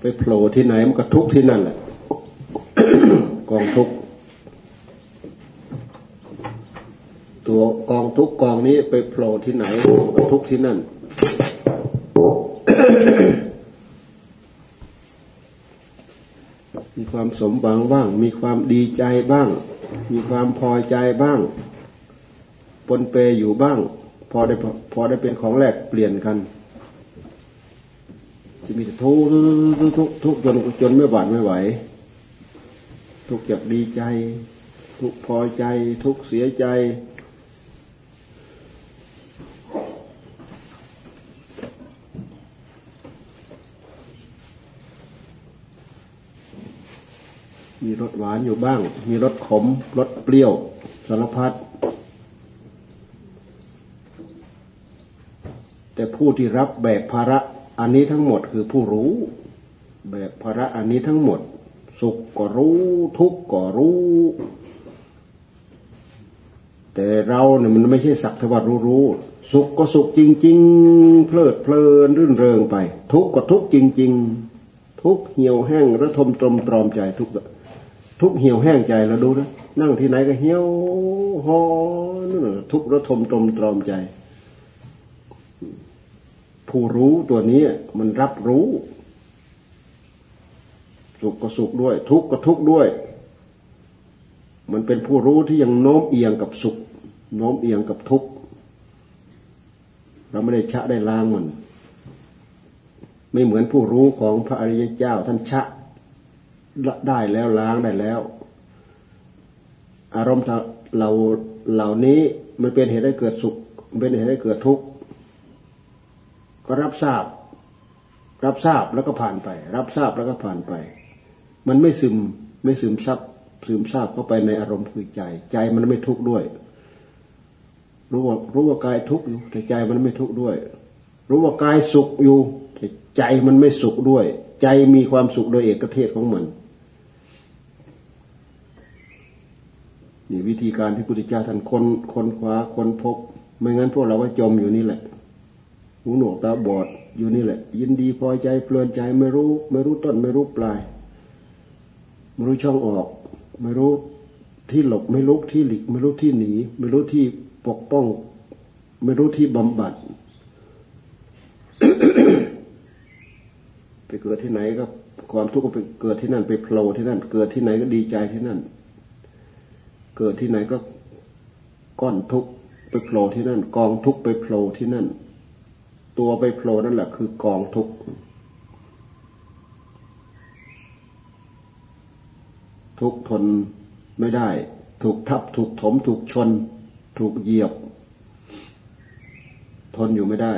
ไปโผล่ที่ไหนมันก็ทุกที่นั่นแหละกองทุกตัวกองทุกกองนี้ไปโผล่ที่ไหนก็ทุกที่นั่น มีความสมหวังบ้าง มีความดีใจบ้าง มีความพอใจบ้างปนเปอยู่บ้าง พอได้พอได้เป็นของแลกเปลี่ยนกัน จะมีแต่ทุกทุกทุกจนจนไม่หวาดไม่ไหว ทุกจากดีใจ ทุกพอใจ ทุกเสียใจ มีรสหวานอยู่บ้าง มีรสขมรสเปรี้ยวสารพัดแต่ผู้ที่รับแบกภาระ อันนี้ทั้งหมดคือผู้รู้ แบกภาระอันนี้ทั้งหมด สุขก็รู้ทุกข์ก็รู้ แต่เราเนี่ยมันไม่ใช่สักทว่ารู้รู้สุขก็สุขจริง ๆ เพลิดเพลินรื่นเริงไป ทุกข์ก็ทุกข์จริง ๆ ทุกเหี่ยวแห้งระทมตรมตรอมใจทุกทุกเหี่ยวแห้งใจเราดูนะนั่งที่ไหนก็เหี่ยวหอนั่นทุกระทมตรมตรอมใจ ผู้รู้ตัวนี้มันรับรู้ สุขก็สุขด้วย ทุกข์ก็ทุกข์ด้วย มันเป็นผู้รู้ที่ยังโน้มเอียงกับสุข โน้มเอียงกับทุกข์เราไม่ได้ชะได้ล้างมัน ไม่เหมือนผู้รู้ของพระอริยเจ้าท่านชะได้แล้วล้างได้แล้ว อารมณ์เราเหล่านี้มันเป็นเหตุให้เกิดสุข เป็นเหตุให้เกิดทุกข์ ก็รับทราบ รับทราบแล้วก็ผ่านไป รับทราบแล้วก็ผ่านไป มันไม่ซึมไม่ซึมซับซึมซาบเข้าไปในอารมณ์คือใจ ใจมันไม่ทุกข์ด้วย รู้ว่ารู้ว่ากายทุกข์อยู่ แต่ใจมันไม่ทุกข์ด้วย รู้ว่ากายสุขอยู่ แต่ใจมันไม่สุขด้วย ใจมีความสุขโดยเอกเทศของมันนี่วิธีการที่พุทธเจ้าท่านคนคนคว้าคนพบ ไม่งั้นพวกเราก็จมอยู่นี่แหละ หูหนวกตาบอดอยู่นี่แหละ ยินดีพอใจเพลินใจไม่รู้ ไม่รู้ต้นไม่รู้ปลาย ไม่รู้ช่องออก ไม่รู้ที่หลบไม่รู้ที่หลีก ไม่รู้ที่หนี ไม่รู้ที่ปกป้อง ไม่รู้ที่บำบัด ไปเกิดที่ไหนก็ความทุกข์ก็ไปเกิดที่นั่นไปโผล่ที่นั่น เกิดที่ไหนก็ดีใจที่นั่น เกิดที่ไหนก็ก้อนทุกข์ไปโผล่ที่นั่น กองทุกข์ไปโผล่ที่นั่น ตัวไปโผล่นั่นแหละคือกองทุกข์ทุกทนไม่ได้ ถูกทับถูกถม ถูกชน ถูกเหยียบ ทนอยู่ไม่ได้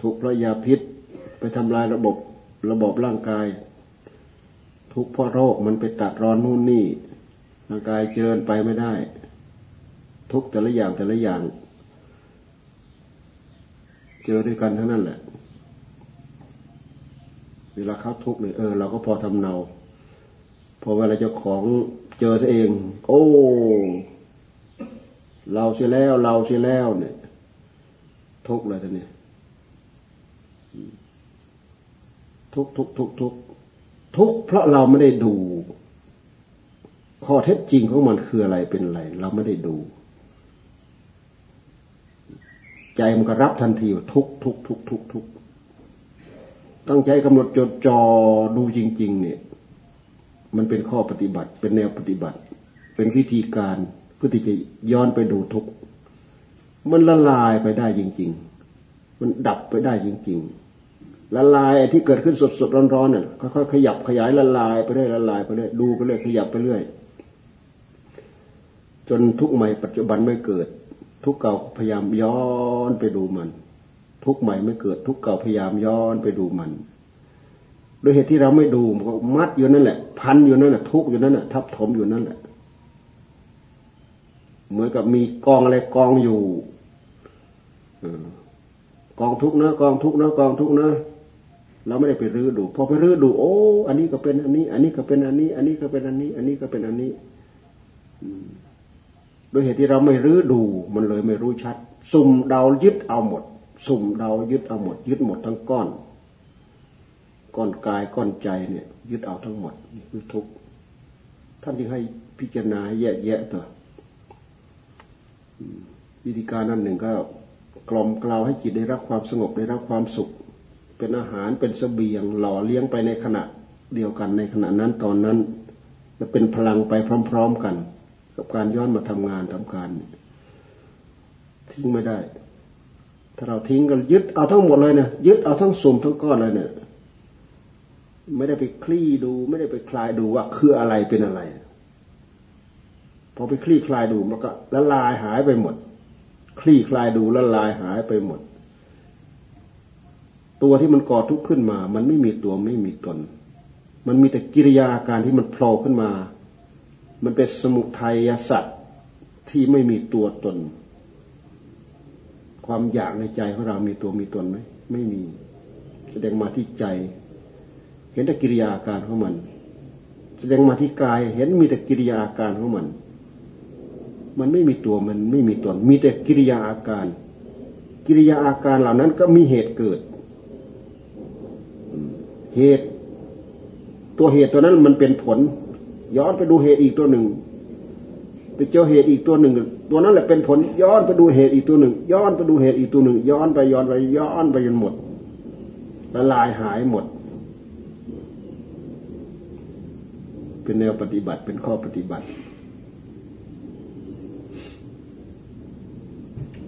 ถูกพระยาพิษไปทำลายระบบระบบร่างกาย ทุกเพราะโรคมันไปตัดรอนนู่นนี่ร่างกายเจริญไปไม่ได้ ทุกแต่ละอย่างแต่ละอย่าง เจอด้วยกันทั้งนั้นแหละ เวลาเขาทุกข์เนี่ยเออเราก็พอทำเนา พอเวลาเจ้าของเจอซะเอง โอ้เราเสียแล้ว เราเสียแล้วเนี่ย ทุกข์เลยท่านเนี่ยทุกทุกทุกทุกทุกเพราะเราไม่ได้ดู ข้อเท็จจริงของมันคืออะไรเป็นอะไร เราไม่ได้ดู ใจมันก็รับทันทีว่าทุกทุกทุกทุกทุกตั้งใจกำหนดจดจอดูจริง ๆ เนี่ย มันเป็นข้อปฏิบัติ เป็นแนวปฏิบัติ เป็นวิธีการเพื่อที่จะย้อนไปดูทุกมันละลายไปได้จริง ๆ มันดับไปได้จริง ๆ ละลายที่เกิดขึ้นสดๆร้อนๆเนี่ยค่อยๆขยับขยายละลายไปเรื่อยละลายไปเรื่อยดูไปเรื่อยขยับไปเรื่อยจนทุกใหม่ปัจจุบันไม่เกิด ทุกเก่าพยายามย้อนไปดูมัน ทุกใหม่ไม่เกิด ทุกเก่าพยายามย้อนไปดูมันโดยเหตุที่เราไม่ดูมันก็มัดอยู่นั่นแหละ พันอยู่นั่นแหละทุกอยู่นั่นแหละทับถมอยู่นั่นแหละเหมือนกับมีกองอะไรกองอยู่กองทุกนะกองทุกนะกองทุกนะเราไม่ได้ไปรื้อดูพอไปรื้อดู โอ้ อันนี้ก็เป็นอันนี้ อันนี้ก็เป็นอันนี้ อันนี้ก็เป็นอันนี้ อันนี้ก็เป็นอันนี้อืม ดยเหตุที่เราไม่รื้อดูมันเลยไม่รู้ชัด สุ่มเดายึดเอาหมด สุ่มเดายึดเอาหมด ยึดหมดทั้งก้อน ก้อนกายก้อนใจเนี่ยยึดเอาทั้งหมดนี่คือทุกข์ท่านจึงให้พิจารณาแยกแยะตัววิธีการนั้นหนึ่งก็กล่อมกล่าวให้จิตได้รับความสงบได้รับความสุข เป็นอาหารเป็นสเสบียงหล่อเลี้ยงไปในขณะเดียวกันในขณะนั้นตอนนั้นจะเป็นพลังไปพร้อม ๆ กัน กับการย้อนมาทำงานทำการทิ้งไม่ได้ ถ้าเราทิ้งกันยึดเอาทั้งหมดเลยเนี่ยยึดเอาทั้งสุ่มทั้งก้อนเลยเนี่ย ไม่ได้ไปคลี่ดู ไม่ได้ไปคลายดูว่าคืออะไรเป็นอะไร พอไปคลี่คลายดูมันก็ละลายหายไปหมด คลี่คลายดูละลายหายไปหมด ตัวที่มันก่อทุกข์ขึ้นมา มันไม่มีตัวไม่มีตน มันมีแต่กิริยาการที่มันโผล่ขึ้นมา มันเป็นสมุทัยสัตว์ที่ไม่มีตัวตน ความอยากในใจของเรามีตัวมีตนไหมไม่มีแสดงมาที่ใจ เห็นแต่กิริยาการของมัน แสดงมาที่กาย เห็นมีแต่กิริยาการของมัน มันไม่มีตัวมันไม่มีตน มีแต่กิริยาอาการ กิริยาอาการเหล่านั้นก็มีเหตุเกิดเหตุ ตัวเหตุตัวนั้นมันเป็นผล ย้อนไปดูเหตุอีกตัวหนึ่ง ไปเจอเหตุอีกตัวหนึ่ง ตัวนั้นแหละเป็นผล ย้อนไปดูเหตุอีกตัวหนึ่ง ย้อนไปดูเหตุอีกตัวหนึ่ง ย้อนไปย้อนไปย้อนไปจนหมดละลายหายหมด เป็นแนวปฏิบัติเป็นข้อปฏิบัติ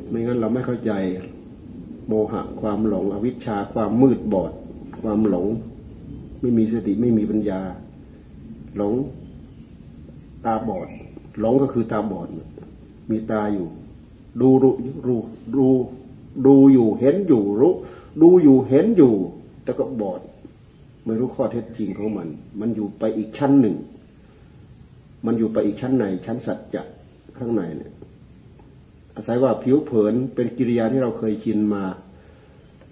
ไม่งั้นเราไม่เข้าใจ โมหะความหลง อวิชชาความมืดบอด ความหลง ไม่มีสติไม่มีปัญญา หลง ตาบอด หลงก็คือตาบอดมีตาอยู่ ดูรู้รู้ดูดูอยู่เห็นอยู่รู้ดูอยู่เห็นอยู่ แต่ก็บอด ไม่รู้ข้อเท็จจริงของมัน มันอยู่ไปอีกชั้นหนึ่ง มันอยู่ไปอีกชั้นไหน ชั้นสัจจะข้างในเนี่ยอาศัยว่าผิวเผินเป็นกิริยาที่เราเคยชินมา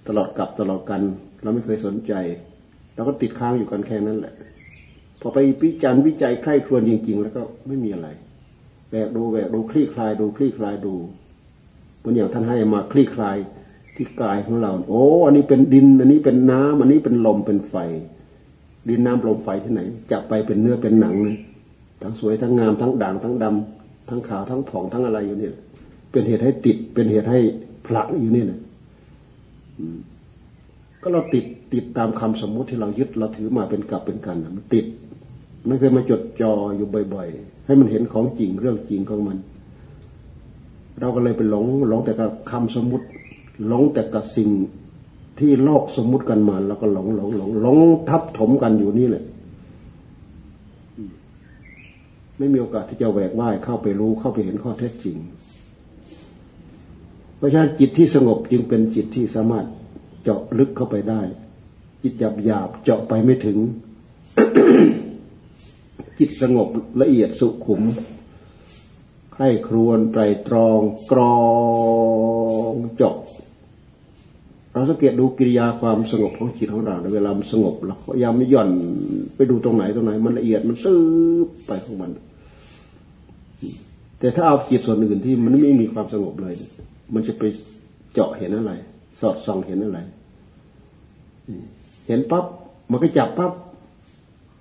ตลอดกับตลอดกัน เราไม่เคยสนใจเราก็ติดค้างอยู่กันแค่นั้นแหละ พอไปวิจารณ์วิจัยใคร่ครวญจริง ๆ แล้วก็ไม่มีอะไรแวกดูแวกดูคลี่คลายดูคลี่คลายดูเหมือนอย่างท่านให้มาคลี่คลายที่กายของเรา โอ้ อันนี้เป็นดิน อันนี้เป็นน้ำอันนี้เป็นลมเป็นไฟ ดินน้ำลมไฟที่ไหนจับไปเป็นเนื้อเป็นหนังเลยทั้งสวยทั้งงามทั้งด่างทั้งดำทั้งขาวทั้งผ่องทั้งอะไรอยู่เนี่ย เป็นเหตุให้ติดเป็นเหตุให้ผลักอยู่เนี่นะก็เราติดติดตามคำสมมุติที่เรายึดเราถือมาเป็นกับเป็นกันมันติด ไม่เคยมาจดจออยู่บ่อย ๆ ให้มันเห็นของจริงเรื่องจริงของมัน เราก็เลยไปหลงหลงแต่กับคำสมมติหลงแต่กับสิ่งที่โลกสมมุติกันมาแล้วก็หลงหลงหลงหลงทับถมกันอยู่นี่แหละไม่มีโอกาสที่จะแหวกว่ายเข้าไปรู้เข้าไปเห็นข้อเท็จจริง เพราะฉะนั้นจิตที่สงบจึงเป็นจิตที่สามารถเจาะลึกเข้าไปได้ จิตหยาบหยาบเจาะไปไม่ถึง จิตสงบละเอียดสุขุมใคร่ครวนไตรตรองกรองจาะเราสังเกตดูกิริยาความสงบของจิตของเราในเวลามันสงบเราพยายามไม่หย่อนไปดูตรงไหนตรงไหน มันละเอียดมันซื้อไปของมัน แต่ถ้าเอาจิตส่วนอื่นที่มันไม่มีความสงบเลย มันจะไปเจาะเห็นอะไร สอดส่องเห็นอะไร เห็นปั๊บมันก็จับปั๊บ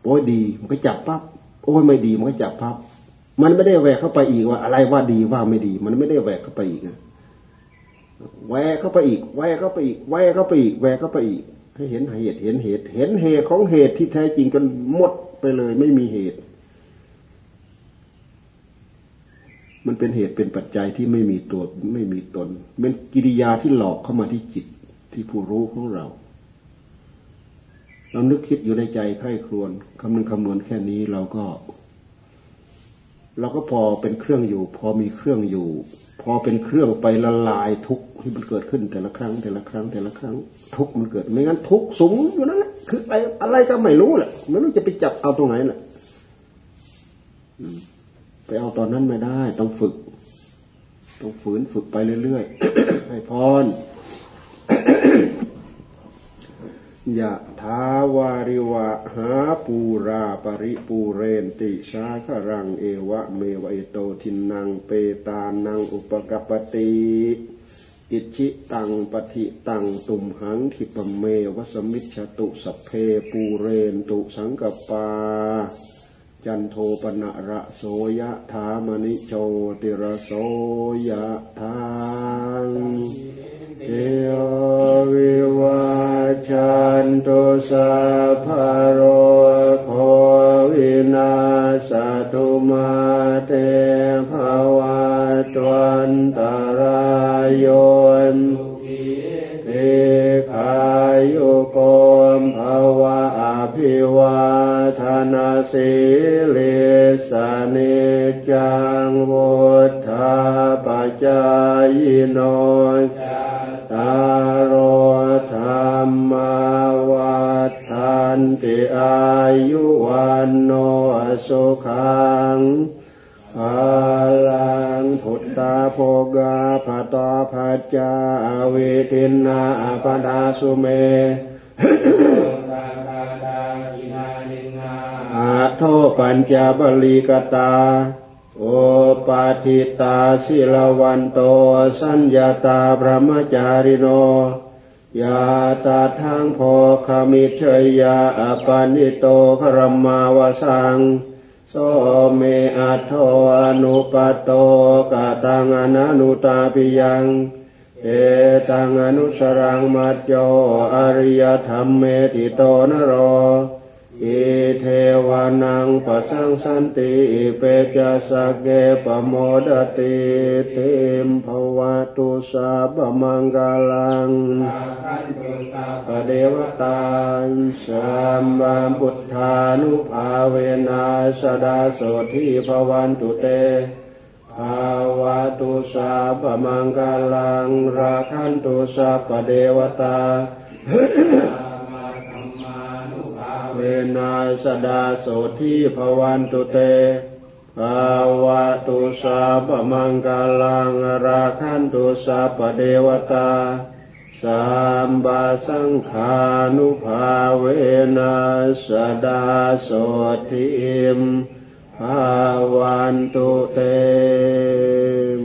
โอ้ยดี มันก็จับปั๊บ โอ้ยไม่ดีมันก็จับปั๊บมันไม่ได้แหวกเข้าไปอีกว่า อะไรว่าดีว่าไม่ดี มันไม่ได้แหวกเข้าไปอีกนะแหวกเข้าไปอีกแหวกเข้าไปอีกแหวกเข้าไปอีกแหวกเข้าไปอีก ให้เห็นเหตุเห็นเหตุ เห็นเหตุของเหตุที่แท้จริงจนหมดไปเลย ไม่มีเหตุ มันเป็นเหตุเป็นปัจจัยที่ไม่มีตัวไม่มีตนเป็นกิริยาที่หลอกเข้ามาที่จิตที่ผู้รู้ของเรา เรานึกคิดอยู่ในใจใคร่ครวญคำนึงคำนวณแค่นี้เราก็ เราก็พอเป็นเครื่องอยู่ พอมีเครื่องอยู่ พอเป็นเครื่องไปละลายทุกที่มันเกิดขึ้นแต่ละครั้ง แต่ละครั้ง แต่ละครั้ง ทุกมันเกิด ไม่งั้นทุกสมอยู่นั่นแหละคืออะไรอะไรก็ไม่รู้แหละไม่รู้จะไปจับเอาตรงไหนแหละไปเอาตอนนั้นไม่ได้ ต้องฝึก ต้องฝืนฝึกไปเรื่อยๆให้พยะถาวาริวะหาปูรา ปะริปูเรนติ สาคะรังเอวะเมวะ อิโตทินนังเปตานังอุปะกัปปะติอิจฉิตังปัตถิตังตุมหังขิปปะเมวะ สะมิชฌะตุ สัพเพปูเรนตุสังกัปปา จันโทปัณณะระโสยะถา มะณิโชติระโสยะทาง เทวิวาชันตุสัพโรโควินาสตุมาเตภวะตวันตารายโยนเทขายุโกมภวะอภิวาทนาสิลิสานิจังวุฒาปจายโน ตารโรธรรมวัฏันติอายุวันโนสุขังพลังพุทธาโภกาภาตาภัจจาวิทินาปะทาสุเมอะโถ ปัญจะ พะลี กะตา อุปัฏฐิตา สีละวันโตสัญญะตาพรัหมะจาริโนยะทัตถังโภคะมิจเฉยยะ ปัณฑิโต ฆะระมาวะสังโสเมอัตโถ อะนุปปัตโตกาตังอนันุตาปิยังเอตังอนุสรังมัจโยอริยธรรมเมติโตนโร อิเทวานังปะสังสันติเปจะสะเกปโมดติเตมภวตุสาบมังกาลังปเดวตาสัมบัมพุทธานุภาเวนัสดาโสทิภวันตุเตภาวะตุสาปมังกาลังราคันตุสาปเดวตา เวนัสดาโสทิภวันตุเตภาวะตุสาปมังกาลังราคันตุสาปเดวตาสัมบาสังขานุภาเวนัสดาโสทิมภาวันตุเตม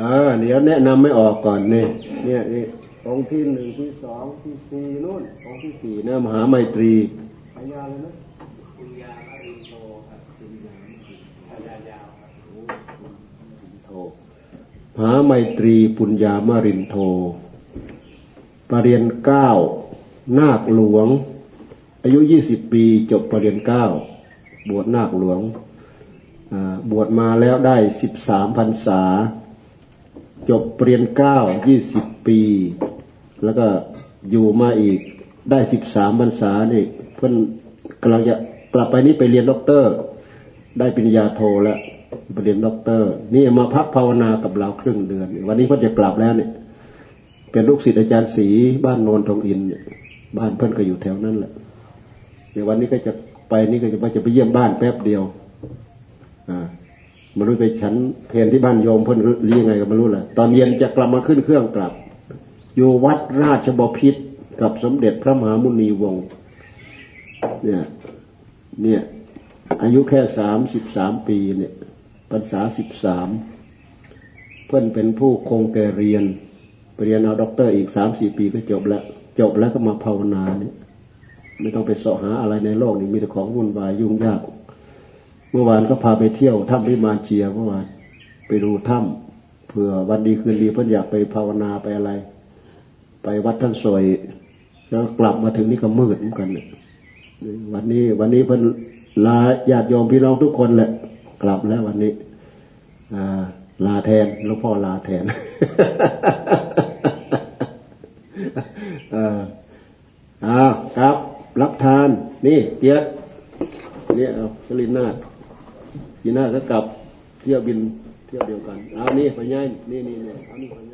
อ่าเดี๋ยวแนะนำไม่ออกก่อนเนี่ยเนี่ยนี่ องค์ที่หนึ่งที่สองที่สี่นู่นองค์ที่สี่นะมหาไมตรีพยาเลยนะปุญญามรินโทครับปุญญามรินยาวโทมหาไมตรีปุญญามรินโทปรริญญาเก้านาคหลวง อายุยี่สิบปีจบปรริญญาเก้าบวชนาคหลวงบวชมาแล้วได้สิบสามพรรษา จบเปรียญเก้ายี่สิบปี แล้วก็อยู่มาอีกได้สิบสามพรรษานี่เพื่อนกำลังจะกลับไปนี่ไปเรียนด็อกเตอร์ ได้ปริญญาโทแล้วไปเรียนด็อกเตอร์ นี่มาพักภาวนากับเราครึ่งเดือน วันนี้เพื่อนจะกลับแล้วเนี่ย เป็นลูกศิษย์อาจารย์ศรีบ้านโนนทองอินบ้านเพื่อนก็อยู่แถวนั้นแหละเดี๋ยววันนี้ก็จะไปนี่ก็จะว่าจะไปเยี่ยมบ้านแป๊บเดียว อ่ามารู้ไปฉันเพนที่บ้านโยมเพิ่นเลี้ยงไงก็ไม่รู้แหละตอนเย็นจะกลับมาขึ้นเครื่องกลับ อยู่วัดราชบพิธกับสมเด็จพระมหามุนีวงศ์เนี่ยเนี่ยอายุแค่สามสิบสามปีเนี่ยพรรษาสิบสามเพื่อนเป็นผู้คงแก่เรียนปเรียนเอาด็อกเตอร์อีกสามสี่ปีก็จบแล้ว จบแล้วก็มาภาวนาเนี่ยไม่ต้องไปเสาะหาอะไรในโลกนี้มีแต่ของวุ่นวายยุ่งยาก เมื่อวานก็พาไปเที่ยวถ้ำพิมานเชียเมื่อวานไปดูถ้ำเผื่อวันดีคืนดีเพื่อนอยากไปภาวนาไปอะไร ไปวัดท่านสวยแล้วกลับมาถึงนี่ก็มืดเหมือนกันเนี่ยวันนี้ วันนี้เพิ่นลาญาติโยมพี่น้องทุกคนแหละ กลับแล้ววันนี้ลาแทนหลวงพ่อลาแทนอ้าวครับ รับทาน นี่ เตี้ยเนี่ยเอาชลินนาสีนาก็กลับเที่ยวบินเที่ยวเดียวกัน เอานี่พญายนี่นี่นี่เอานี่พญาย